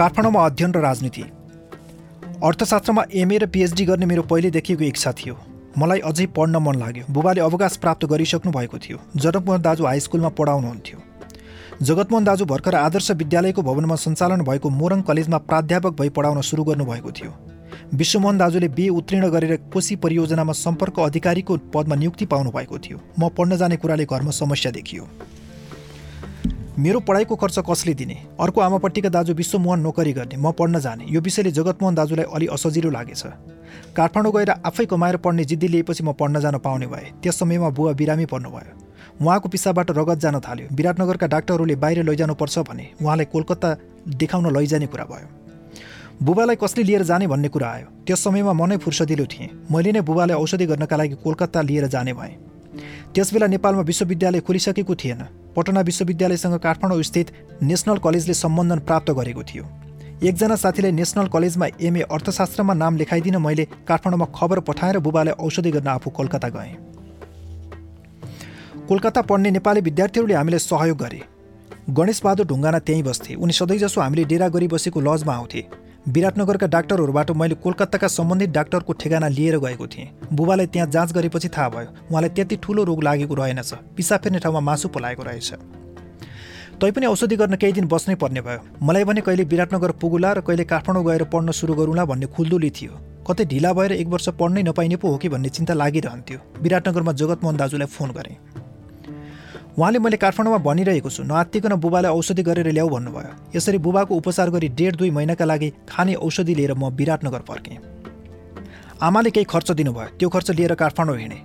काठमाडौँमा अध्ययन र राजनीति। अर्थशास्त्रमा एमए र पिएचडी गर्ने मेरो पहिलेदेखिको इच्छा थियो। मलाई अझै पढ्न मन लाग्यो। बुबाले अवकाश प्राप्त गरिसक्नु भएको थियो। जगतमोहन दाजु हाई स्कुलमा पढाउनुहुन्थ्यो। जगतमोहन दाजु भर्खर आदर्श विद्यालयको भवनमा सञ्चालन भएको मोरङ कलेजमा प्राध्यापक भई पढाउन सुरु गर्नुभएको थियो। विश्वमोहन दाजुले बिए उत्तीर्ण गरेर कोशी परियोजनामा सम्पर्क अधिकारीको पदमा नियुक्ति पाउनु भएको थियो। म पढ्न जाने कुराले घरमा समस्या देखियो। मेरो पढाइको खर्च कसले दिने? अर्को आमापट्टिका दाजु विश्वमोहन नोकरी गर्ने। म पढ्न जाने। यो विषयले जगतमोहन दाजुलाई अलि असजिलो लागेछ। काठमाडौँ गएर आफै कमाएर पढ्ने जिद्दी लिएपछि म पढ्न जान पाउने भए। त्यस समयमा बुवा बिरामी पर्नुभयो। उहाँको पिसाबाट रगत जान थाल्यो। विराटनगरका डाक्टरहरूले बाहिर लैजानुपर्छ भने उहाँलाई कोलकाता देखाउन लैजाने कुरा भयो। बुबालाई कसले लिएर जाने भन्ने कुरा आयो। त्यस समयमा म नै फुर्सदिलो थिएँ। मैले नै बुबालाई औषधि गर्नका लागि कोलकाता लिएर जाने भएँ। त्यसबेला नेपालमा विश्वविद्यालय खोलिसकेको थिएन। पटना विश्वविद्यालयसँग काठमाडौँ स्थित नेसनल कलेजले सम्बन्धन प्राप्त गरेको थियो। एकजना साथीलाई नेसनल कलेजमा एमए अर्थशास्त्रमा नाम लेखाइदिन मैले काठमाडौँमा खबर पठाएर बुबालाई औषधि गर्न आफू कोलकाता गएँ। कोलकाता पढ्ने नेपाली विद्यार्थीहरूले हामीलाई सहयोग गरे। गणेशबहादुर ढुङ्गाना त्यहीँ बस्थे। उनी सधैँजसो हामीले डेरा गरी बसेको लजमा आउँथे। विराटनगरका डाक्टरहरूबाट मैले कोलकाताका सम्बन्धित डाक्टरको ठेगाना लिएर गएको थिएँ। बुबालाई त्यहाँ जाँच गरेपछि थाहा भयो उहाँलाई त्यति ठुलो रोग लागेको रहेनछ। पिसा फेर्ने ठाउँमा मासु पलाएको रहेछ। तैपनि औषधि गर्न केही दिन बस्नै पर्ने भयो। मलाई भने कहिले विराटनगर पुगुला र कहिले काठमाडौँ गएर पढ्न सुरु गरौँला भन्ने खुल्दुली थियो। कतै ढिला भएर एक वर्ष पढ्नै नपाइने पो हो कि भन्ने चिन्ता लागिरहन्थ्यो। विराटनगरमा जगतमोहन दाजुलाई फोन गरेँ। उहाँले मैले काठमाडौँमा भनिरहेको छु नआत्तिकन बुबालाई औषधि गरेर ल्याऊ भन्नुभयो। यसरी बुबाको उपचार गरी डेढ दुई महिनाका लागि खाने औषधि लिएर म विराटनगर फर्केँ आमाले केही खर्च दिनुभयो त्यो खर्च लिएर काठमाडौँ हिँडेँ।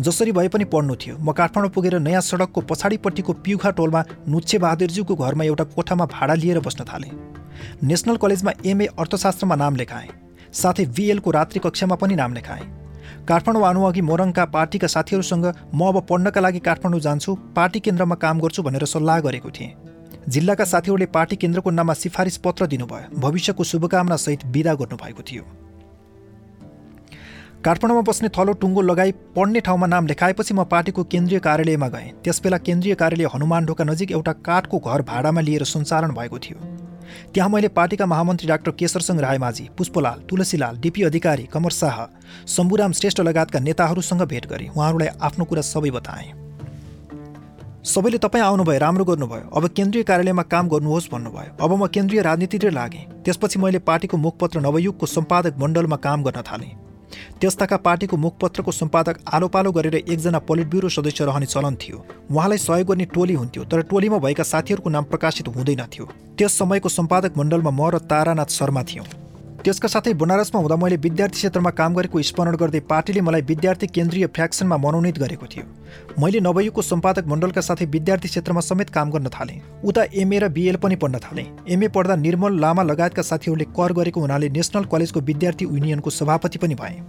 जसरी भए पनि पढ्नु थियो म काठमाडौँ पुगेर नयाँ सडकको पछाडिपट्टिको पिउखा टोलमा नुच्छे बहादुरज्यूको घरमा एउटा कोठामा भाडा लिएर बस्न थालेँ। नेसनल कलेजमा एमए अर्थशास्त्रमा नाम लेखाएँ साथै बिएलको रात्रि कक्षामा पनि नाम लेखाएँ। काठमाडौँ आउनुअघि मोरङका पार्टीका साथीहरूसँग म अब पढ्नका लागि काठमाडौँ जान्छु पार्टी केन्द्रमा काम गर्छु भनेर सल्लाह गरेको थिएँ। जिल्लाका साथीहरूले पार्टी केन्द्रको नाममा सिफारिस पत्र दिनुभयो। भविष्यको शुभकामनासहित विदा गर्नुभएको थियो। काठमाडौँमा बस्ने थलो टुङ्गो लगाई पढ्ने ठाउँमा नाम लेखाएपछि म पार्टीको केन्द्रीय कार्यालयमा गएँ। त्यसबेला केन्द्रीय कार्यालय हनुमान ढोका नजिक एउटा काठको घर भाडामा लिएर सञ्चालन भएको थियो। त्यहाँ मैले पार्टीका महामन्त्री डाक्टर केशरसङ रायमाझी पुष्पलाल तुलसीलाल डिपी अधिकारी कमर शाह शम्भुराम श्रेष्ठ लगायतका नेताहरूसँग भेट गरेँ उहाँहरूलाई आफ्नो कुरा सबै बताएँ। सबैले तपाईँ आउनुभयो राम्रो गर्नुभयो। अब केन्द्रीय कार्यालयमा काम गर्नुहोस् भन्नुभयो। अब म केन्द्रीय राजनीतितिर लागेँ। त्यसपछि मैले पार्टीको मुखपत्र नवयुगको सम्पादक मण्डलमा काम गर्न थालेँ। त्यस्ताका पार्टीको मुखपत्रको सम्पादक आलो पालो गरेर एकजना पोलिट ब्युरो सदस्य रहने चलन थियो। उहाँलाई सहयोग गर्ने टोली हुन्थ्यो तर टोलीमा भएका साथीहरूको नाम प्रकाशित हुँदैनथ्यो त्यस समयको सम्पादक मण्डलमा म र तारानाथ शर्मा थियौँ। त्यसका साथै बनारसमा हुँदा मैले विद्यार्थी क्षेत्रमा काम गरेको स्मरण गर्दै पार्टीले मलाई विद्यार्थी केन्द्रीय फ्याक्सनमा मनोनित गरेको थियो। मैले नवयुगको सम्पादक मण्डलका साथै विद्यार्थी क्षेत्रमा समेत काम गर्न थालेँ। उता एमए र बिएल पनि पढ्न थालेँ। एमए पढ्दा निर्मल लामा लगायतका साथीहरूले कर गरेको हुनाले नेसनल कलेजको विद्यार्थी युनियनको सभापति पनि भएँ।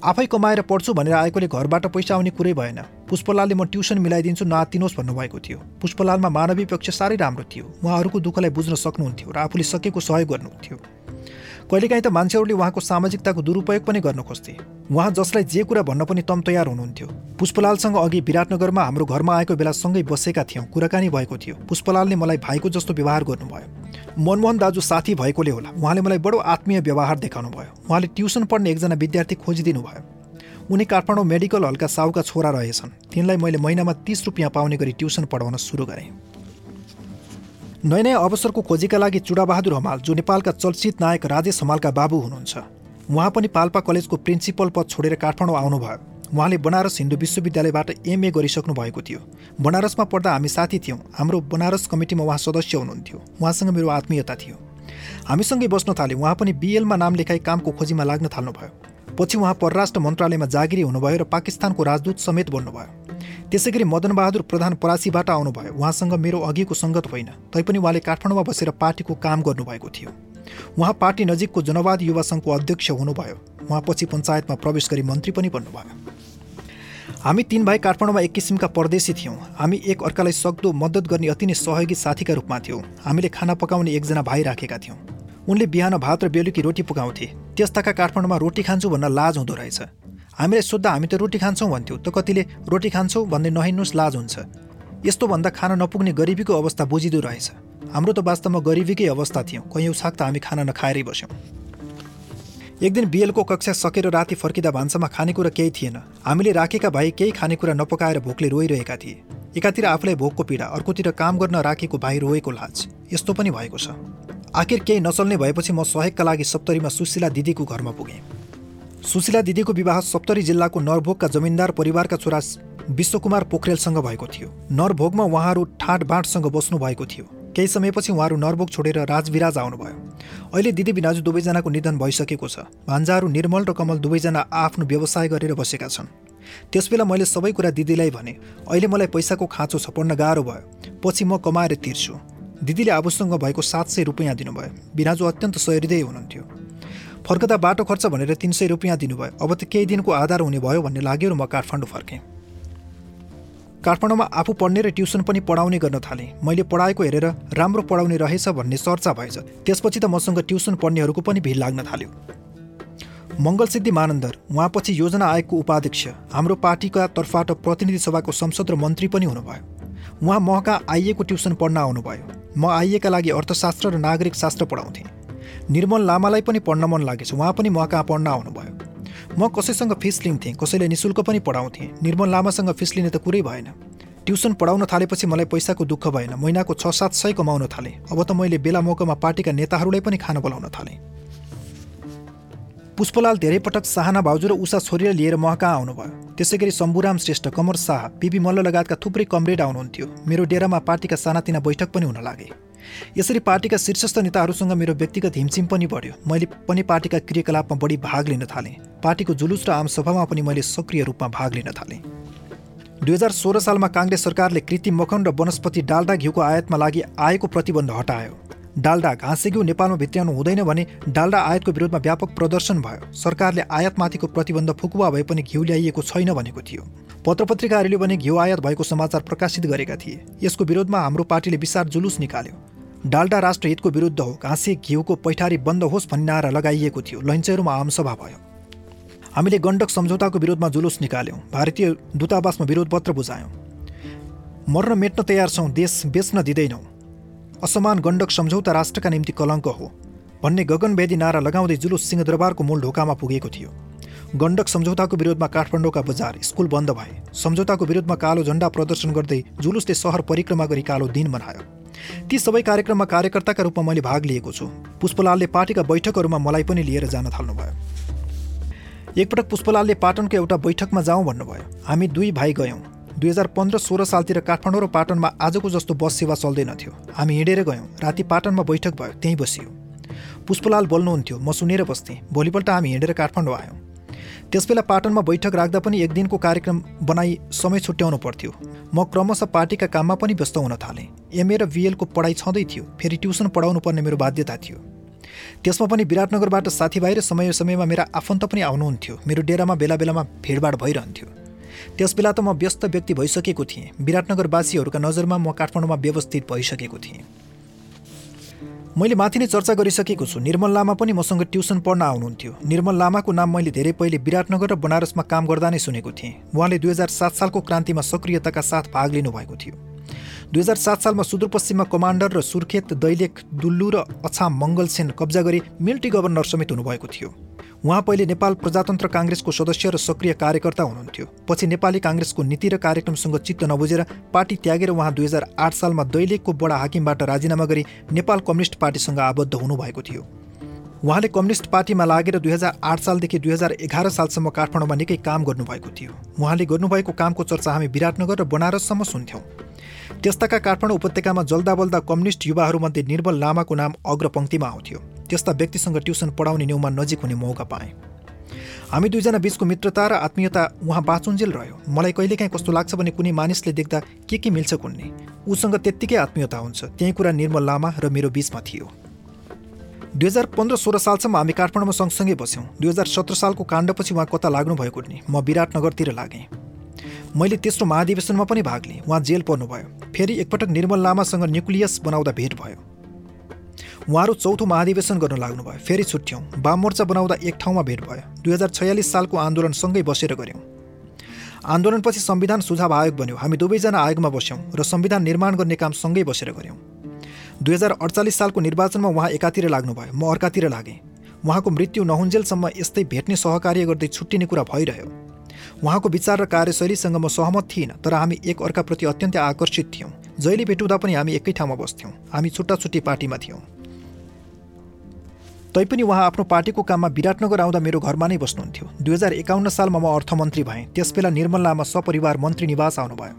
आफै कमाएर पढ्छु भनेर आएकोले घरबाट पैसा आउने कुरै भएन। पुष्पलालले म ट्युसन मिलाइदिन्छु नआत्तिनुहोस् भन्नुभएको थियो। पुष्पलालमा मानवीय पक्ष साह्रै राम्रो थियो। उहाँहरूको दुःखलाई बुझ्न सक्नुहुन्थ्यो र आफूले सकेको सहयोग गर्नुहुन्थ्यो। कहिलेकाहीँ त मान्छेहरूले उहाँको सामाजिकताको दुरुपयोग पनि गर्न खोज्थे। उहाँ जसलाई जे कुरा भन्न पनि तम तयार हुनुहुन्थ्यो। पुष्पलालसँग अघि विराटनगरमा हाम्रो घरमा आएको बेला सँगै बसेका थियौँ। कुराकानी भएको थियो। पुष्पलालले मलाई भाइको जस्तो व्यवहार गर्नुभयो। मनमोहन दाजु साथी भएकोले होला। उहाँले मलाई बडो आत्मीय व्यवहार देखाउनु भयो उहाँले ट्युसन पढ्ने एकजना विद्यार्थी खोजिदिनु भयो उनी काठमाडौँ मेडिकल हलका साउका छोरा रहेछन्। तिनलाई मैले महिनामा तिस रुपियाँ पाउने गरी ट्युसन पढाउन सुरु गरेँ। नयाँ नयाँ अवसरको खोजीका लागि चुडाबहादुर हमाल जो नेपालका चर्चित नायक राजेश हमालका बाबु हुनुहुन्छ। उहाँ पनि पाल्पा कलेजको प्रिन्सिपल पद छोडेर काठमाडौँ आउनुभयो। उहाँले बनारस हिन्दू विश्वविद्यालयबाट एमए गरिसक्नु भएको थियो। बनारसमा पढ्दा हामी साथी थियौँ। हाम्रो बनारस कमिटीमा उहाँ सदस्य हुनुहुन्थ्यो। उहाँसँग मेरो आत्मीयता थियो। हामीसँगै बस्न थाले उहाँ पनि बिएलमा नाम लेखाई कामको खोजीमा लाग्न थाल्नुभयो। पछि उहाँ परराष्ट्र मन्त्रालयमा जागिरी हुनुभयो र पाकिस्तानको राजदूत समेत बन्नुभयो। त्यसै गरी मदनबहादुर प्रधान परासीबाट आउनुभयो। उहाँसँग मेरो अघिको सङ्गत होइन। तैपनि उहाँले काठमाडौँमा बसेर पार्टीको काम गर्नुभएको थियो। उहाँ पार्टी नजिकको जनवाद युवा सङ्घको अध्यक्ष हुनुभयो। उहाँ पछि पञ्चायतमा प्रवेश गरी मन्त्री पनि बन्नुभयो। हामी तिन भाइ काठमाडौँमा एक किसिमका परदेशी थियौँ। हामी एक अर्कालाई सक्दो मद्दत गर्ने अति नै सहयोगी साथीका रूपमा थियौँ। हामीले खाना पकाउने एकजना भाइ राखेका थियौँ। उनले बिहान भात र बेलुकी रोटी पकाउँथे। त्यस्ताका काठमाडौँमा रोटी खान्छु भन्न लाज हुँदो रहेछ। हामीलाई सोद्धा हामी त रोटी खान्छौँ भन्थ्यौँ। त कतिले रोटी खान्छौँ भन्दै नहिँड्नुहोस् लाज हुन्छ। यस्तो भन्दा खान नपुग्ने गरिबीको अवस्था बुझिँदो रहेछ। हाम्रो त वास्तवमा गरिबीकै अवस्था थियो। कैयौँ छाक त हामी खाना नखाएरै बस्यौँ। एक दिन बिएलको कक्षा सकेर राति फर्किँदा भान्सामा खानेकुरा केही थिएन। हामीले राखेका भाइ केही खानेकुरा नपकाएर भोकले रोइरहेका थिए। एकातिर आफूलाई भोकको पीडा अर्कोतिर काम गर्न राखेको भाइ रोएको लाज। यस्तो पनि भएको छ। आखिर केही नचल्ने भएपछि म सहयोगका लागि सप्तरीमा सुशीला दिदीको घरमा पुगेँ। सुशीला दिदीको विवाह सप्तरी जिल्लाको नरभोगका जमिनदार परिवारका छोरा विश्वकुमार पोखरेलसँग भएको थियो। नरभोगमा उहाँहरू ठाँटबाँटसँग बस्नु भएको थियो। केही समयपछि उहाँहरू नरभोग छोडेर राजविराज आउनुभयो। अहिले दिदी बिनाजु दुवैजनाको निधन भइसकेको छ। भान्जाहरू निर्मल र कमल दुवैजना आफ्नो व्यवसाय गरेर बसेका छन्। त्यसबेला मैले सबै कुरा दिदीलाई भने अहिले मलाई पैसाको खाँचो छ पढ्न गाह्रो भयो। पछि म कमाएर तिर्छु। दिदीले आफूसँग भएको सात सय रुपियाँ दिनुभयो। बिनाजु अत्यन्त सहृदय हुनुहुन्थ्यो। फर्कदा बाटो खर्च भनेर तिन सय रुपियाँ दिनुभयो। अब त केही दिनको आधार हुने भयो भन्ने लाग्यो र म काठमाडौँ फर्केँ। काठमाडौँमा आफू पढ्ने र ट्युसन पनि पढाउने गर्न थालेँ। मैले पढाएको हेरेर राम्रो पढाउने रहेछ भन्ने चर्चा भएछ। त्यसपछि त मसँग ट्युसन पढ्नेहरूको पनि भिड लाग्न थाल्यो। मङ्गलसिद्धि मानन्दर उहाँपछि योजना आयोगको उपाध्यक्ष हाम्रो पार्टीका तर्फबाट प्रतिनिधि सभाको संसद र मन्त्री पनि हुनुभयो। उहाँ महका आइएको ट्युसन पढ्न आउनुभयो। म आइएका लागि अर्थशास्त्र र नागरिक शास्त्र पढाउँथेँ। निर्मल लामालाई पनि पढ्न मन लागेछ। उहाँ पनि म कहाँ पढ्न आउनुभयो। म कसैसँग फिस लिन्थेँ कसैले निशुल्क पनि पढाउँथेँ। निर्मल लामासँग फिस लिने त कुरै भएन। ट्युसन पढाउन थालेपछि मलाई पैसाको दुःख भएन। महिनाको छ सात सय कमाउन थालेँ। अब त मैले बेला मौकामा पार्टीका नेताहरूलाई पनि खान बोलाउन थालेँ। पुष्पलाल धेरै पटक साहना भाउजू र उषा छोरीलाई लिएर महका आउनुभयो। त्यसै गरी शम्भुराम श्रेष्ठ कमर शाह पिपी मल्ल लगायतका थुप्रै कमरेड आउनुहुन्थ्यो। मेरो डेरामा पार्टीका सानातिना बैठक पनि हुन लागे। यसरी पार्टीका शीर्षस्थ नेताहरूसँग मेरो व्यक्तिगत हिमसिम पनि बढ्यो। मैले पनि पार्टीका क्रियाकलापमा बढी भाग लिन थालेँ। पार्टीको जुलुस र आमसभामा पनि मैले सक्रिय रूपमा भाग लिन थालेँ। दुई हजार सोह्र सालमा काङ्ग्रेस सरकारले कृत्रिम मखन र वनस्पति डाल्डा घिउको आयातमा लागि आएको प्रतिबन्ध हटायो। डाल्डा घाँसे घिउ नेपालमा भित्र्याउनु हुँदैन भने डाल्डा आयातको विरोधमा व्यापक प्रदर्शन भयो। सरकारले आयातमाथिको प्रतिबन्ध फुकुवा भए पनि घिउ ल्याइएको छैन भनेको थियो। पत्र पत्रिकाहरूले भने घिउ आयात भएको समाचार प्रकाशित गरेका थिए। यसको विरोधमा हाम्रो पार्टीले विशाल जुलुस निकाल्यो। डाल्डा राष्ट्रहितको विरुद्ध हो। घाँसे घिउको पैठारी बन्द होस् भन्ने नारा लगाइएको थियो। लैन्चेहरूमा आमसभा भयो। हामीले गण्डक सम्झौताको विरोधमा जुलुस निकाल्यौँ। भारतीय दूतावासमा विरोध पत्र बुझायौँ। मर्न मेट्न तयार छौँ। देश बेच्न दिँदैनौँ। असमान गण्डक सम्झौता राष्ट्रका निम्ति कलङ्क हो भन्ने गगनभेदी नारा लगाउँदै जुलुस सिंहदरबारको मूल ढोकामा पुगेको थियो। गण्डक सम्झौताको विरोधमा काठमाडौँका बजार स्कुल बन्द भए। सम्झौताको विरुद्धमा कालो झण्डा प्रदर्शन गर्दै जुलुसले सहर परिक्रमा गरी कालो दिन मनायो। ती सबै कार्यक्रममा कार्यकर्ताका रूपमा मैले भाग लिएको छु। पुष्पलालले पार्टीका बैठकहरूमा मलाई पनि लिएर जान थाल्नुभयो। एकपटक पुष्पलालले पाटनको एउटा बैठकमा जाउँ भन्नुभयो। हामी दुई भाइ गयौँ। दुई हजार पन्ध्र सोह्र सालतिर काठमाडौँ र पाटनमा आजको जस्तो बस सेवा चल्दैनथ्यो हामी हिँडेर गयौँ। राति पाटनमा बैठक भयो त्यहीँ बसियो। पुष्पलाल बोल्नुहुन्थ्यो म सुनेर बस्थेँ। भोलिपल्ट हामी हिँडेर काठमाडौँ आयौँ। त्यसबेला पाटनमा बैठक राख्दा पनि एक दिनको कार्यक्रम बनाई समय छुट्याउनु पर्थ्यो। म क्रमशः पार्टीका काममा पनि व्यस्त हुन थालेँ। एमए र बिएलको पढाइ छँदै थियो फेरि ट्युसन पढाउनु पर्ने मेरो बाध्यता थियो। त्यसमा पनि विराटनगरबाट साथीभाइ र समय समयमा मेरा आफन्त पनि आउनुहुन्थ्यो। मेरो डेरामा बेला बेलामा भिडभाड भइरहन्थ्यो। त्यसबेला त म व्यस्त व्यक्ति भइसकेको थिएँ। विराटनगरवासीहरूका नजरमा म काठमाडौँमा व्यवस्थित भइसकेको थिएँ। मैले माथि नै चर्चा गरिसकेको छु। निर्मल लामा पनि मसँग ट्युसन पढ्न आउनुहुन्थ्यो। निर्मल लामाको नाम मैले धेरै पहिले विराटनगर र बनारसमा काम गर्दा नै सुनेको थिएँ। उहाँले दुई हजार सात सालको क्रान्तिमा सक्रियताका साथ भाग लिनुभएको थियो। दुई हजार सात सालमा सुदूरपश्चिममा कमान्डर र सुर्खेत दैलेख दुल्लु र अछाम मङ्गलसेन कब्जा गरी मिल्टी गभर्नर समेत हुनुभएको थियो। उहाँ पहिले नेपाल प्रजातन्त्र काङ्ग्रेसको सदस्य र सक्रिय कार्यकर्ता हुनुहुन्थ्यो। पछि नेपाली काङ्ग्रेसको नीति र कार्यक्रमसँग चित्त नबुझेर पार्टी त्यागेर उहाँ दुई हजार आठ सालमा दैलेखको बडा हाकिमबाट राजीनामा गरी नेपाल कम्युनिस्ट पार्टीसँग आबद्ध हुनुभएको थियो। उहाँले कम्युनिस्ट पार्टीमा लागेर दुई हजार आठ सालदेखि दुई हजार एघार सालसम्म काठमाडौँमा निकै काम गर्नुभएको थियो। उहाँले गर्नुभएको कामको चर्चा हामी विराटनगर र बनारससम्म सुन्थ्यौँ। त्यस्ताका काठमाडौँ उपत्यकामा जल्दा बल्दा कम्युनिस्ट युवाहरूमध्ये निर्मल लामाको नाम अग्रपङ्क्तिमा आउँथ्यो। त्यस्ता व्यक्तिसँग ट्युसन पढाउने न्युमा नजिक हुने मौका पाएँ। हामी दुईजना बिचको मित्रता र आत्मीयता उहाँ बाँचुन्जेल रह्यो। मलाई कहिलेकाहीँ कस्तो लाग्छ भने कुनै मानिसले देख्दा के के मिल्छ कुन्ने? उसँग त्यत्तिकै आत्मीयता हुन्छ। त्यही कुरा निर्मल लामा र मेरो बिचमा थियो। दुई हजार पन्ध्र सोह्र सालसम्म हामी काठमाडौँमा सँगसँगै बस्यौँ। दुई हजार सत्र सालको काण्डपछि उहाँ कता लाग्नु भएको नि म विराटनगरतिर लागेँ। मैले तेस्रो महाधिवेशनमा पनि भाग लिएँ। उहाँ जेल पर्नुभयो। फेरि एकपटक निर्मल लामासँग न्युक्लियस बनाउँदा भेट भयो। उहाँहरू चौथो महाधिवेशन गर्न लाग्नुभयो। फेरि छुट्यौँ। वाम मोर्चा बनाउँदा एक ठाउँमा भेट भयो। दुई हजार छयालिस सालको आन्दोलनसँगै बसेर गऱ्यौँ। आन्दोलनपछि संविधान सुझाव आयोग बन्यो। हामी दुवैजना आयोगमा बस्यौँ र संविधान निर्माण गर्ने काम सँगै बसेर गऱ्यौँ। दुई हजार अडचालिस सालको निर्वाचनमा उहाँ एकातिर लाग्नुभयो। म अर्कातिर लागेँ। उहाँको मृत्यु नहुन्जेलसम्म यस्तै भेट्ने सहकार्य गर्दै छुट्टिने कुरा भइरह्यो। उहाँको विचार र कार्यशैलीसँग म सहमत थिइनँ तर हामी एक अर्काप्रति अत्यन्तै आकर्षित थियौँ। जहिले भेटुँदा पनि हामी एकै ठाउँमा बस्थ्यौँ। हामी छुट्टा छुट्टी पार्टीमा थियौँ। तैपनि उहाँ आफ्नो पार्टीको काममा विराटनगर आउँदा मेरो घरमा नै बस्नुहुन्थ्यो। दुई हजार एकाउन्न सालमा म अर्थमन्त्री भएँ। त्यसबेला निर्मल लामा सपरिवार मन्त्री निवास आउनुभयो।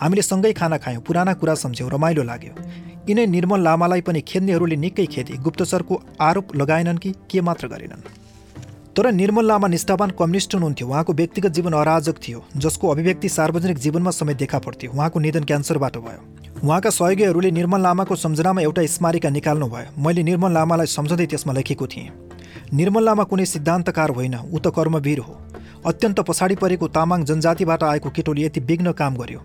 हामीले सँगै खाना खायौँ पुराना कुरा सम्झ्यौँ रमाइलो लाग्यो। यिनै निर्मल लामालाई पनि खेद्नेहरूले निकै खेदे। गुप्तचरको आरोप लगाएनन् कि के मात्र गरेनन्। तर निर्मल लामा निष्ठावान कम्युनिस्ट हुनुहुन्थ्यो। उहाँको व्यक्तिगत जीवन अराजक थियो जसको अभिव्यक्ति सार्वजनिक जीवनमा समेत देखा पर्थ्यो उहाँको निधन क्यान्सरबाट भयो। उहाँका सहयोगीहरूले निर्मल लामाको सम्झनामा एउटा स्मारिका निकाल्नु भयो मैले निर्मल लामालाई सम्झँदै त्यसमा लेखेको थिएँ निर्मल लामा कुनै सिद्धान्तकार होइन ऊ त कर्मवीर हो। अत्यन्त पछाडि परेको तामाङ जनजातिबाट आएको केटोले यति विघ्न काम गर्यो।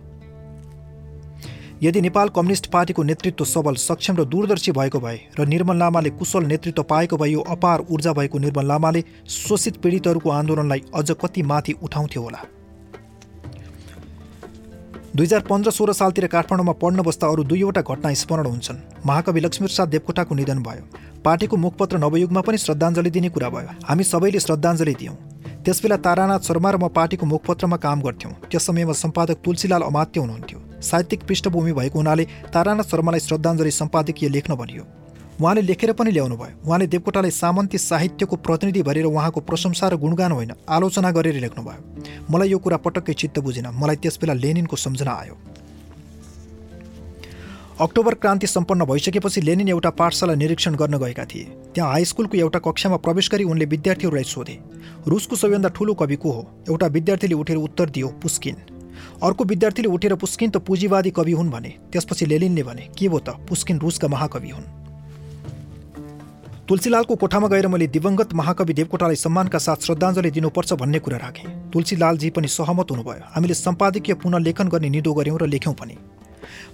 यदि नेपाल कम्युनिस्ट पार्टीको नेतृत्व सबल सक्षम र दूरदर्शी भएको भए र निर्मल लामाले कुशल नेतृत्व पाएको भए यो अपार ऊर्जा भएको निर्मल लामाले शोषित पीडितहरूको आन्दोलनलाई अझ कति माथि उठाउँथ्यो होला। दुई हजार पन्ध्र सोह्र सालतिर काठमाडौँमा पढ्न बस्दा अरू दुईवटा घटना स्मरण हुन्छन्। महाकवि लक्ष्मीप्रसाद देवकोटाको निधन भयो। पार्टीको मुखपत्र नवयुगमा पनि श्रद्धाञ्जली दिने कुरा भयो। हामी सबैले श्रद्धाञ्जली दियौँ। त्यसबेला तारानाथ शर्मा र म पार्टीको मुखपत्रमा काम गर्थ्यौँ। त्यस समयमा सम्पादक तुलसीलाल अमात्य हुनुहुन्थ्यो। साहित्यिक पृष्ठभूमि भएको हुनाले तारानाथ शर्मालाई श्रद्धाञ्जली सम्पादकीय लेख्न भनियो उहाँले लेखेर पनि ल्याउनु भयो उहाँले देवकोटालाई सामन्ती साहित्यको प्रतिनिधि भरेर उहाँको प्रशंसा र गुणगान होइन आलोचना गरेर लेख्नुभयो। मलाई यो कुरा पटक्कै चित्त बुझेन। मलाई त्यसबेला लेनिनको सम्झना आयो। अक्टोबर क्रान्ति सम्पन्न भइसकेपछि लेनिन एउटा पाठशाला निरीक्षण गर्न गएका थिए। त्यहाँ हाई स्कुलको एउटा कक्षामा प्रवेश गरी उनले विद्यार्थीहरूलाई सोधे। रुसको सबैभन्दा ठुलो कवि को हो? एउटा विद्यार्थीले उठेर उत्तर दियो पुस्किन। अर्को विद्यार्थीले उठेर पुस्किन त पुँजीवादी कवि हुन् भने त्यसपछि लेलिनले भने के भो त? पुस्किन रुसका महाकवि हुन्। तुलसीलालको कोठामा गएर मैले दिवंगत महाकवि देवकोटालाई सम्मानका साथ श्रद्धाञ्जली दिनुपर्छ भन्ने कुरा राखेँ। तुलसीलालजी पनि सहमत हुनुभयो। हामीले सम्पादकीय पुनर्लेखन गर्ने निदो गऱ्यौँ र लेख्यौँ पनि।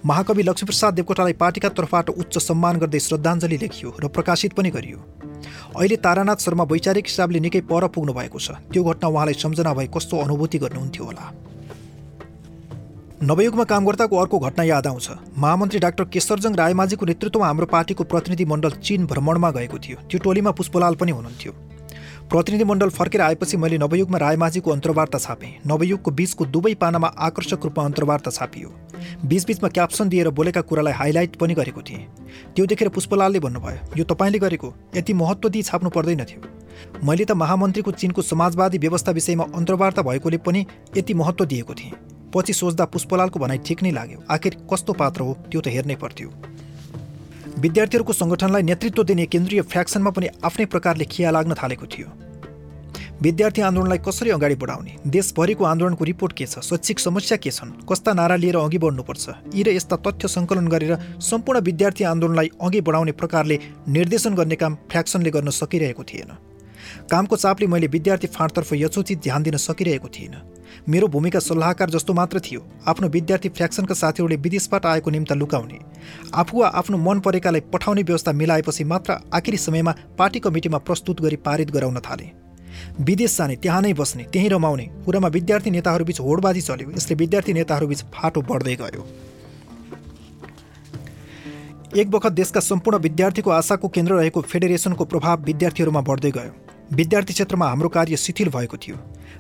महाकवि लक्ष्मीप्रसाद देवकोटालाई पार्टीका तर्फबाट उच्च सम्मान गर्दै श्रद्धाञ्जली लेखियो र प्रकाशित पनि गरियो। अहिले तारानाथ शर्मा वैचारिक हिसाबले निकै पर पुग्नु भएको छ। त्यो घटना उहाँलाई सम्झना भए कस्तो अनुभूति गर्नुहुन्थ्यो होला। नवयुगमा काम गर्दाको अर्को घटना याद आउँछ। महामन्त्री डाक्टर केशरजङ रायमाझीको नेतृत्वमा हाम्रो पार्टीको प्रतिनिधिमण्डल चीन भ्रमणमा गएको थियो। त्यो टोलीमा पुष्पलाल पनि हुनुहुन्थ्यो। प्रतिनिधिमण्डल फर्केर आएपछि मैले नवयुगमा रायमाझीको अन्तर्वार्ता छापेँ। नवयुगको बिचको दुवै पानामा आकर्षक रूपमा अन्तर्वार्ता छापियो। बिचबिचमा क्याप्सन दिएर बोलेका कुरालाई हाइलाइट पनि गरेको थिएँ। त्यो देखेर पुष्पलालले भन्नुभयो यो तपाईँले गरेको यति महत्त्व दिई छाप्नु पर्दैनथ्यो मैले त महामन्त्रीको चिनको समाजवादी व्यवस्था विषयमा अन्तर्वार्ता भएकोले पनि यति महत्त्व दिएको थिएँ। पछि सोच्दा पुष्पलालको भनाइ ठिक नै लाग्यो। आखिर कस्तो पात्र हो त्यो त हेर्नै पर्थ्यो। विद्यार्थीहरूको सङ्गठनलाई नेतृत्व दिने केन्द्रीय फ्याक्सनमा पनि आफ्नै प्रकारले खिया लाग्न थालेको थियो। विद्यार्थी आन्दोलनलाई कसरी अगाडि बढाउने? देशभरिको आन्दोलनको रिपोर्ट के छ? शैक्षिक समस्या के छन्? कस्ता नारा लिएर अघि बढ्नुपर्छ? यी र यस्ता तथ्य सङ्कलन गरेर सम्पूर्ण विद्यार्थी आन्दोलनलाई अघि बढाउने प्रकारले निर्देशन गर्ने काम फ्याक्सनले गर्न सकिरहेको थिएन। कामको चापले मैले विद्यार्थी फाँडतर्फ यथोचित ध्यान दिन सकिरहेको थिइनँ मेरो भूमिका सल्लाहकार जस्तो मात्र थियो। आफ्नो विद्यार्थी फ्याक्सनका साथीहरूले विदेशबाट आएको निम्ता लुकाउने। आफू वा आफ्नो मन परेकालाई पठाउने व्यवस्था मिलाएपछि मात्र आखिरी समयमा पार्टी कमिटीमा प्रस्तुत गरी पारित गराउन थाले। विदेश जाने त्यहाँ नै बस्ने त्यहीँ रमाउने कुरामा विद्यार्थी नेताहरूबीच होडबाजी चल्यो यसले विद्यार्थी नेताहरूबीच फाटो बढ्दै गयो। एक बखत देशका सम्पूर्ण विद्यार्थीको आशाको केन्द्र रहेको फेडरेसनको प्रभाव विद्यार्थीहरूमा बढ्दै गयो। विद्यार्थी क्षेत्रमा हाम्रो कार्य शिथिल भएको थियो।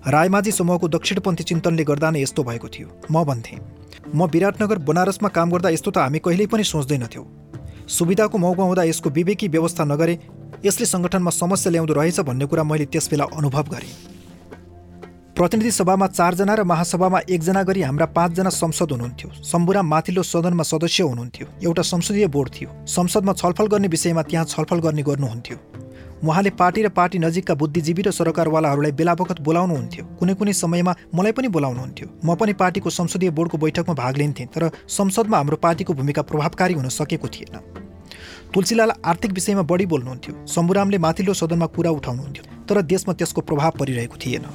रायमाझी समूहको दक्षिणपन्थी चिन्तनले गर्दा नै यस्तो भएको थियो। म भन्थेँ म विराटनगर बनारसमा काम गर्दा यस्तो त हामी कहिल्यै पनि सोच्दैनथ्यौँ। सुविधाको मौका हुँदा यसको विवेकी व्यवस्था नगरे यसले सङ्गठनमा समस्या ल्याउँदो रहेछ भन्ने कुरा मैले त्यसबेला अनुभव गरेँ। प्रतिनिधि सभामा चारजना र महासभामा एकजना गरी हाम्रा पाँचजना संसद हुनुहुन्थ्यो। शम्भुराम माथिल्लो सदनमा सदस्य हुनुहुन्थ्यो। एउटा संसदीय बोर्ड थियो। संसदमा छलफल गर्ने विषयमा त्यहाँ छलफल गर्ने गर्नुहुन्थ्यो। उहाँले पार्टी र पार्टी नजिकका बुद्धिजीवी र सरकारवालाहरूलाई बेलाबखत बोलाउनुहुन्थ्यो। कुनै कुनै समयमा मलाई पनि बोलाउनुहुन्थ्यो। म पनि पार्टीको संसदीय बोर्डको बैठकमा भाग लिन्थेँ तर संसदमा हाम्रो पार्टीको भूमिका प्रभावकारी हुन सकेको थिएन। तुलसीलाल आर्थिक विषयमा बढी बोल्नुहुन्थ्यो। शम्भुरामले माथिल्लो सदनमा कुरा उठाउनुहुन्थ्यो तर देशमा त्यसको प्रभाव परिरहेको थिएन।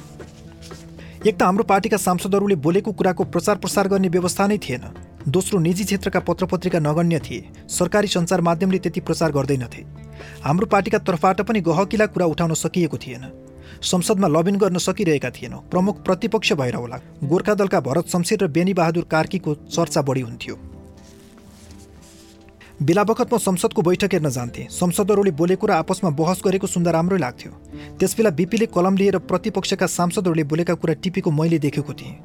एक त हाम्रो पार्टीका सांसदहरूले बोलेको कुराको प्रचार प्रसार गर्ने व्यवस्था नै थिएन। दोस्रो निजी क्षेत्रका पत्रपत्रिका नगण्य थिए। सरकारी सञ्चार माध्यमले त्यति प्रचार गर्दैनथे। हाम्रो पार्टीका तर्फबाट पनि गहकिला कुरा उठाउन सकिएको थिएन। संसदमा लबिन गर्न सकिरहेका थिएनौँ। प्रमुख प्रतिपक्ष भएर होला। गोर्खा दलका भरत शमशेर र बेनी बहादुर कार्कीको चर्चा बढी हुन्थ्यो। बेला बखत म संसदको बैठक हेर्न जान्थेँ। संसदहरूले बोलेको र आपसमा बहस गरेको सुन्दा राम्रै लाग्थ्यो। त्यसबेला बिपीले कलम लिएर प्रतिपक्षका सांसदहरूले बोलेका कुरा टिपेको मैले देखेको थिएँ।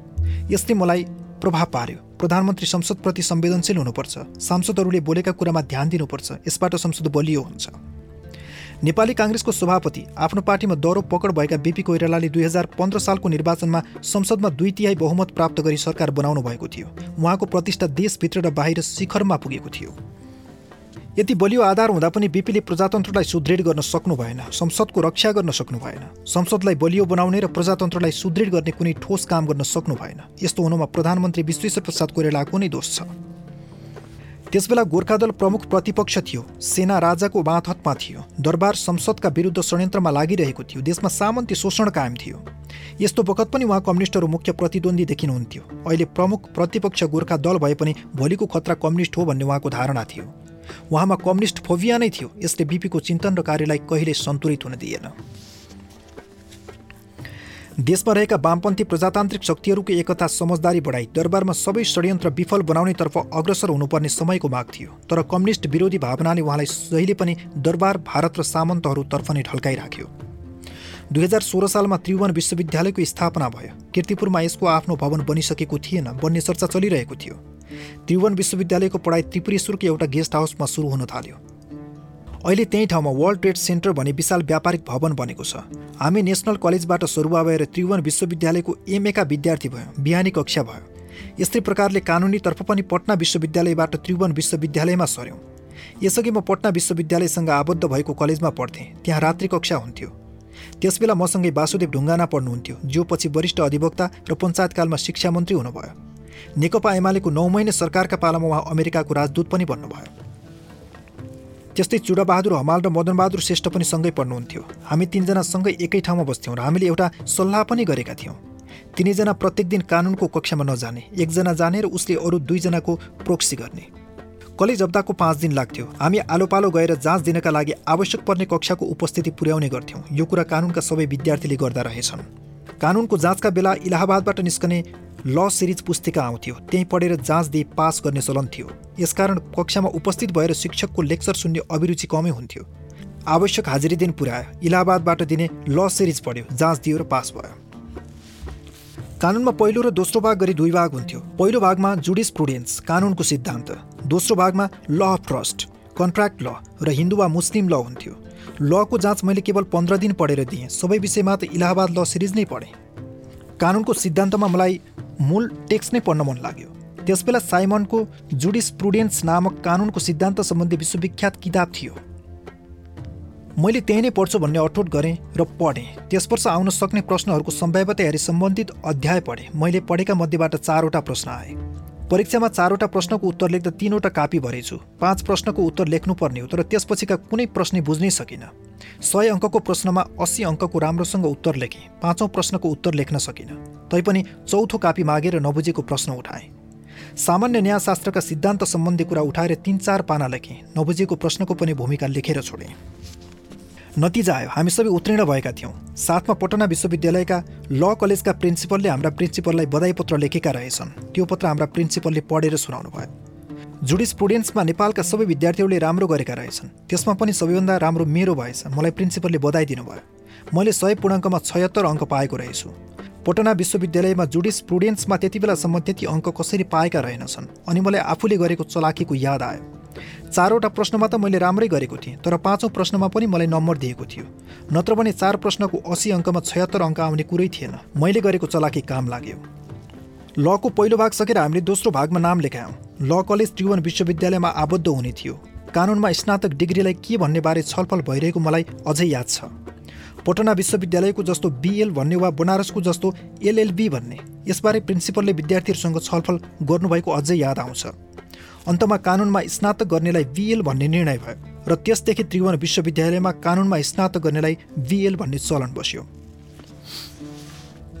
यसले मलाई प्रभाव पार्यो। प्रधानमन्त्री संसदप्रति संवेदनशील हुनुपर्छ। सांसदहरूले बोलेका कुरामा ध्यान दिनुपर्छ। यसबाट संसद बलियो हुन्छ। नेपाली काङ्ग्रेसको सभापति आफ्नो पार्टीमा दरो पकड भएका बिपी कोइरालाले दुई हजार पन्ध्र सालको निर्वाचनमा संसदमा दुई तिहाई बहुमत प्राप्त गरी सरकार बनाउनु भएको थियो। उहाँको प्रतिष्ठा देशभित्र र बाहिर शिखरमा पुगेको थियो। यति बलियो आधार हुँदा पनि बिपीले प्रजातन्त्रलाई सुदृढ गर्न सक्नु भएन संसदको रक्षा गर्न सक्नु भएन। संसदलाई बलियो बनाउने र प्रजातन्त्रलाई सुदृढ गर्ने कुनै ठोस काम गर्न सक्नु भएन। यस्तो हुनुमा प्रधानमन्त्री विश्वेश्वर प्रसाद कोइरालाको नै दोष छ। त्यसबेला गोर्खादल प्रमुख प्रतिपक्ष थियो। सेना राजाको बाँथतमा थियो। दरबार संसदका विरुद्ध षड्यन्त्रमा लागिरहेको थियो। देशमा सामन्ती शोषण कायम थियो। यस्तो बखत पनि उहाँ कम्युनिस्टहरू मुख्य प्रतिद्वन्दी देखिनुहुन्थ्यो। अहिले प्रमुख प्रतिपक्ष गोर्खा दल भए पनि भोलिको खतरा कम्युनिस्ट हो भन्ने उहाँको धारणा थियो। उहाँमा कम्युनिस्ट फोबिया नै थियो। यसले बिपीको चिन्तन र कार्यलाई कहिले सन्तुलित हुन दिएन। देशमा रहेका वामपन्थी प्रजातान्त्रिक शक्तिहरूको एकता समझदारी बढाई दरबारमा सबै षड्यन्त्र विफल बनाउनेतर्फ अग्रसर हुनुपर्ने समयको माग थियो। तर कम्युनिस्ट विरोधी भावनाले उहाँलाई जहिले पनि दरबार भारत र सामन्तहरूतर्फ नै ढल्काइराख्यो। दुई हजार सोह्र सालमा त्रिभुवन विश्वविद्यालयको स्थापना भयो। किर्तिपुरमा यसको आफ्नो भवन बनिसकेको थिएन बन्ने चर्चा चलिरहेको थियो। त्रिभुवन विश्वविद्यालयको पढाइ त्रिपुरेश्वरको एउटा गेस्ट हाउसमा सुरु हुन थाल्यो। अहिले त्यही ठाउँमा वर्ल्ड ट्रेड सेन्टर भन्ने विशाल व्यापारिक भवन बनेको छ। हामी नेसनल कलेजबाट सरुवा भएर त्रिभुवन विश्वविद्यालयको एमएका विद्यार्थी भयो बिहानी कक्षा भयो। यस्तै प्रकारले कानुनीतर्फ पनि पटना विश्वविद्यालयबाट त्रिभुवन विश्वविद्यालयमा सर्यौँ यसअघि म पटना विश्वविद्यालयसँग आबद्ध भएको कलेजमा पढ्थेँ त्यहाँ रात्रि कक्षा हुन्थ्यो। त्यसबेला मसँगै वासुदेव ढुङ्गाना पढ्नुहुन्थ्यो। जो पछि वरिष्ठ अधिवक्ता र पञ्चायतकालमा शिक्षा मन्त्री हुनुभयो। नेकपा एमालेको नौ महिने सरकारका पालामा उहाँ अमेरिकाको राजदूत पनि बन्नुभयो। त्यस्तै चुडाबहादुर हमाल र मदनबहादुर श्रेष्ठ पनि सँगै पढ्नुहुन्थ्यो। हामी तिनजना सँगै एकै ठाउँमा बस्थ्यौँ र हामीले एउटा सल्लाह पनि गरेका थियौँ। तिनैजना प्रत्येक दिन कानुनको कक्षामा नजाने एकजना जाने र उसले अरू दुईजनाको प्रोक्सी गर्ने। कलेज हप्ताको पाँच दिन लाग्थ्यो। हामी आलो पालो गएर जाँच दिनका लागि आवश्यक पर्ने कक्षाको उपस्थिति पुर्याउने गर्थ्यौँ। यो कुरा कानुनका सबै विद्यार्थीले गर्दा रहेछन्। कानुनको जाँचका बेला इलाहाबादबाट निस्कने ल सिरिज पुस्तिका आउँथ्यो। त्यहीँ पढेर जाँच दिए पास गर्ने चलन थियो। यसकारण कक्षामा उपस्थित भएर शिक्षकको लेक्चर सुन्ने अभिरुचि कमै हुन्थ्यो। आवश्यक हाजिरी दिन पुऱ्यायो। इलाहाबादबाट दिने ल सिरिज पढ्यो। जाँच दियो र पास भयो। कानुनमा पहिलो र दोस्रो भाग गरी दुई भाग हुन्थ्यो। पहिलो भागमा जुडिस प्रुडेन्स कानुनको सिद्धान्त। दोस्रो भागमा ल अफ ट्रस्ट कन्ट्र्याक्ट ल र हिन्दू वा मुस्लिम ल हुन्थ्यो। लको जाँच मैले केवल पन्ध्र दिन पढेर दिएँ। सबै विषयमा त इलाहाबाद ल सिरिज नै पढेँ। कानुनको सिद्धान्तमा मलाई मूल टेक्स्ट नै पढ्न मन लाग्यो। त्यसबेला साइमनको जुडिस प्रुडेन्स नामक कानुनको सिद्धान्त सम्बन्धी विश्वविख्यात किताब थियो। मैले त्यही नै पढ्छु भन्ने अठोट गरेँ र पढेँ। त्यस वर्ष आउन सक्ने प्रश्नहरूको सम्भाव्यता हेरी सम्बन्धित अध्याय पढेँ। मैले पढेका मध्येबाट चारवटा प्रश्न आए। परीक्षामा चारवटा प्रश्नको उत्तर लेख्दा तिनवटा कापी भरेछु। पाँच प्रश्नको उत्तर लेख्नुपर्ने हो तर त्यसपछिका कुनै प्रश्न बुझ्नै सकिनँ। सय अङ्कको प्रश्नमा अस्सी अङ्कको राम्रोसँग उत्तर लेखेँ पाँचौँ प्रश्नको उत्तर लेख्न सकिनँ। तैपनि चौथो कापी मागेर नबुझेको प्रश्न उठाएँ। सामान्य न्यायशास्त्रका सिद्धान्त सम्बन्धी कुरा उठाएर तिन चार पाना लेखेँ नबुझेको प्रश्नको पनि भूमिका लेखेर छोडेँ। नतिजा आयो। हामी सबै उत्तीर्ण भएका थियौँ। साथमा पटना विश्वविद्यालयका ल कलेजका प्रिन्सिपलले हाम्रा प्रिन्सिपललाई बधाई पत्र लेखेका रहेछन्। त्यो पत्र हाम्रा प्रिन्सिपलले पढेर सुनाउनु भयो जुडिस प्रुडेन्समा नेपालका सबै विद्यार्थीहरूले राम्रो गरेका रहेछन्। त्यसमा पनि सबैभन्दा राम्रो मेरो भएछ। मलाई प्रिन्सिपलले बधाई दिनुभयो। मैले सय पूर्णाङ्कमा छयत्तर अङ्क पाएको रहेछु। पटना विश्वविद्यालयमा जुडिस प्रुडेन्समा त्यति बेलासम्म त्यति अङ्क कसरी पाएका रहेनछन् अनि मलाई आफूले गरेको चलाकीको याद आयो। चारवटा प्रश्नमा त मैले राम्रै गरेको थिएँ तर पाँचौँ प्रश्नमा पनि मलाई नम्बर दिएको थियो। नत्र भने चार प्रश्नको असी अङ्कमा छयत्तर अङ्क आउने कुरै थिएन। मैले गरेको चलाकी काम लाग्यो। लको पहिलो भाग सकेर हामीले दोस्रो भागमा नाम लेखायौँ। ल कलेज त्रिभुवन विश्वविद्यालयमा आबद्ध हुने थियो। कानुनमा स्नातक डिग्रीलाई के भन्ने बारे छलफल भइरहेको मलाई अझै याद छ। पटना विश्वविद्यालयको जस्तो बिएल भन्ने वा बनारसको जस्तो एलएलबी भन्ने यसबारे प्रिन्सिपलले विद्यार्थीहरूसँग छलफल गर्नुभएको अझै याद आउँछ। अन्तमा कानुनमा स्नातक गर्नेलाई बिएल भन्ने निर्णय भयो र त्यसदेखि त्रिभुवन विश्वविद्यालयमा कानुनमा स्नातक गर्नेलाई बिएल भन्ने चलन बस्यो।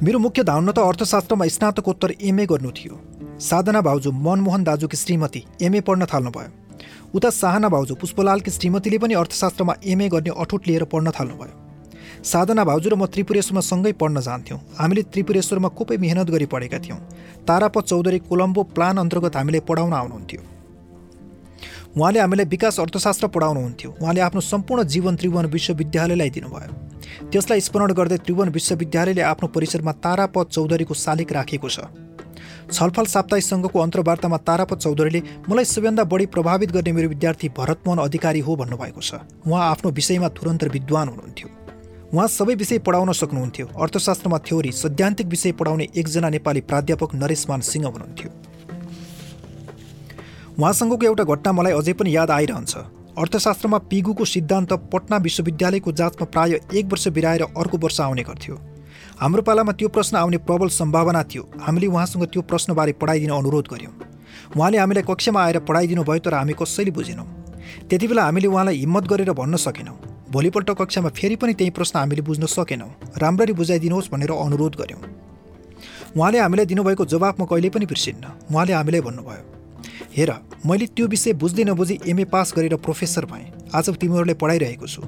मेरो मुख्य धाउन त अर्थशास्त्रमा स्नातकोत्तर एमए गर्नु थियो। साधना भाउजू मनमोहन दाजुकी श्रीमती एमए पढ्न थाल्नुभयो। उता साहना भाउजू पुष्पलालकी श्रीमतीले पनि अर्थशास्त्रमा एमए गर्ने अठोट लिएर पढ्न थाल्नुभयो। साधना भाउजू र म त्रिपुरेश्वरमा सँगै पढ्न जान्थ्यौँ। हामीले त्रिपुरेश्वरमा खुबै मिहिनेत गरी पढेका थियौँ। तारापत चौधरी कोलम्बो प्लान अन्तर्गत हामीले पढाउन आउनुहुन्थ्यो। उहाँले हामीलाई विकास अर्थशास्त्र पढाउनुहुन्थ्यो। उहाँले आफ्नो सम्पूर्ण जीवन त्रिभुवन विश्वविद्यालयलाई दिनुभयो। त्यसलाई स्मरण गर्दै त्रिभुवन विश्वविद्यालयले आफ्नो परिसरमा तारापद चौधरीको शालिक राखेको छ। छलफल साप्ताहिक सङ्घको अन्तर्वार्तामा तारापद चौधरीले मलाई सबैभन्दा बढी प्रभावित गर्ने मेरो विद्यार्थी भरतमोहन अधिकारी हो भन्नुभएको छ। उहाँ आफ्नो विषयमा तुरन्त विद्वान हुनुहुन्थ्यो। उहाँ सबै विषय पढाउन सक्नुहुन्थ्यो। अर्थशास्त्रमा थ्योरी सैद्धान्तिक विषय पढाउने एकजना नेपाली प्राध्यापक नरेशमान सिंह हुनुहुन्थ्यो। उहाँसँगको एउटा घटना मलाई अझै पनि याद आइरहन्छ। अर्थशास्त्रमा पिगुको सिद्धान्त पटना विश्वविद्यालयको जाँचमा प्राय एक वर्ष बिराएर अर्को वर्ष आउने गर्थ्यो। हाम्रो पालामा त्यो प्रश्न आउने प्रबल सम्भावना थियो। हामीले उहाँसँग त्यो प्रश्नबारे पढाइदिन अनुरोध गऱ्यौँ। उहाँले हामीलाई कक्षामा आएर पढाइदिनु भयो तर हामी कसैले बुझेनौँ। त्यति बेला हामीले उहाँलाई हिम्मत गरेर भन्न सकेनौँ। भोलिपल्ट कक्षामा फेरि पनि त्यही प्रश्न हामीले बुझ्न सकेनौँ। राम्ररी बुझाइदिनुहोस् भनेर अनुरोध गऱ्यौँ। उहाँले हामीलाई दिनुभएको जवाब म कहिले पनि बिर्सिन्न। उहाँले हामीलाई भन्नुभयो हेर मैले त्यो विषय बुझ्दै नबुझी एमए पास गरेर प्रोफेसर भएँ। आज तिमीहरूले पढाइरहेको छु।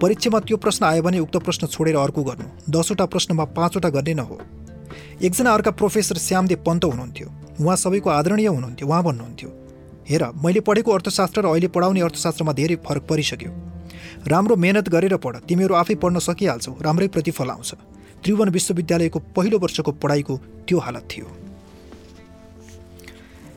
परीक्षामा त्यो प्रश्न आयो भने उक्त प्रश्न छोडेर अर्को गर्नु। दसवटा प्रश्नमा पाँचवटा गर्ने न हो। एकजना अर्का प्रोफेसर श्यामदेव पन्त हुनुहुन्थ्यो। उहाँ सबैको आदरणीय हुनुहुन्थ्यो। उहाँ भन्नुहुन्थ्यो हेर मैले पढेको अर्थशास्त्र र अहिले पढाउने अर्थशास्त्रमा धेरै फरक परिसक्यो। राम्रो मेहनत गरेर पढ। तिमीहरू आफै पढ्न सकिहाल्छौ। राम्रै प्रतिफल आउँछ। त्रिभुवन विश्वविद्यालयको पहिलो वर्षको पढाइको त्यो हालत थियो।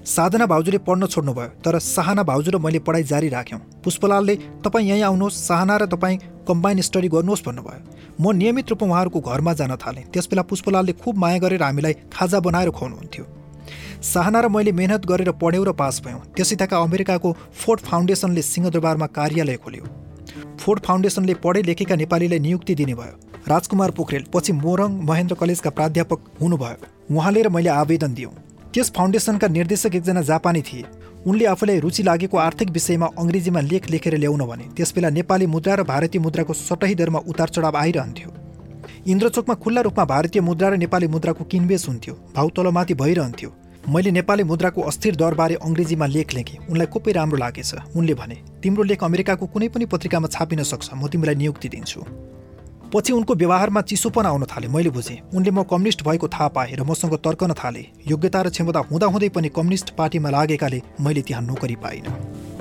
साधना भाउजूले पढ्न छोड्नुभयो तर साहना भाउजू र मैले पढाइ जारी राख्यौँ। पुष्पलालले तपाईँ यहीँ आउनुहोस् साहना र तपाईँ कम्बाइन स्टडी गर्नुहोस् भन्नुभयो। म नियमित रूपमा उहाँहरूको घरमा जान थालेँ। त्यसबेला पुष्पलालले खुब माया गरेर हामीलाई खाजा बनाएर खुवाउनुहुन्थ्यो। साहना र मैले मेहनत गरेर पढ्यौँ र पास भयौँ। त्यसैताका अमेरिकाको फोर्ट फाउन्डेसनले सिंहदरबारमा कार्यालय खोल्यो। फोर्ट फाउन्डेसनले पढे लेखेका नेपालीलाई नियुक्ति दिने भयो राजकुमार पोखरेल पछि मोरङ महेन्द्र कलेजका प्राध्यापक हुनुभयो। उहाँले र मैले आवेदन दियौँ। त्यस फाउन्डेसनका निर्देशक एकजना जापानी थिए। उनले आफूलाई रुचि लागेको आर्थिक विषयमा अङ्ग्रेजीमा लेख लेखेर ल्याउन भने त्यसबेला नेपाली मुद्रा र भारतीय मुद्राको सटही दरमा उतार चढाव आइरहन्थ्यो। इन्द्रचोकमा खुल्ला रूपमा भारतीय मुद्रा र नेपाली मुद्राको किनबेच हुन्थ्यो भाउ तलमाथि भइरहन्थ्यो। मैले नेपाली मुद्राको अस्थिर दरबारे अङ्ग्रेजीमा लेख लेखेँ उनलाई खुबै राम्रो लागेछ। उनले भने तिम्रो लेख अमेरिकाको कुनै पनि पत्रिकामा छापिन सक्छ म तिमीलाई नियुक्ति दिन्छु। पछि उनको व्यवहारमा चिसोपन आउन थाले मैले बुझेँ। उनले म कम्युनिस्ट भएको थाहा पाएँ र मसँग तर्कन थाले। योग्यता र क्षमता हुँदाहुँदै पनि कम्युनिस्ट पार्टीमा लागेकाले मैले त्यहाँ नोकरी पाइनँ।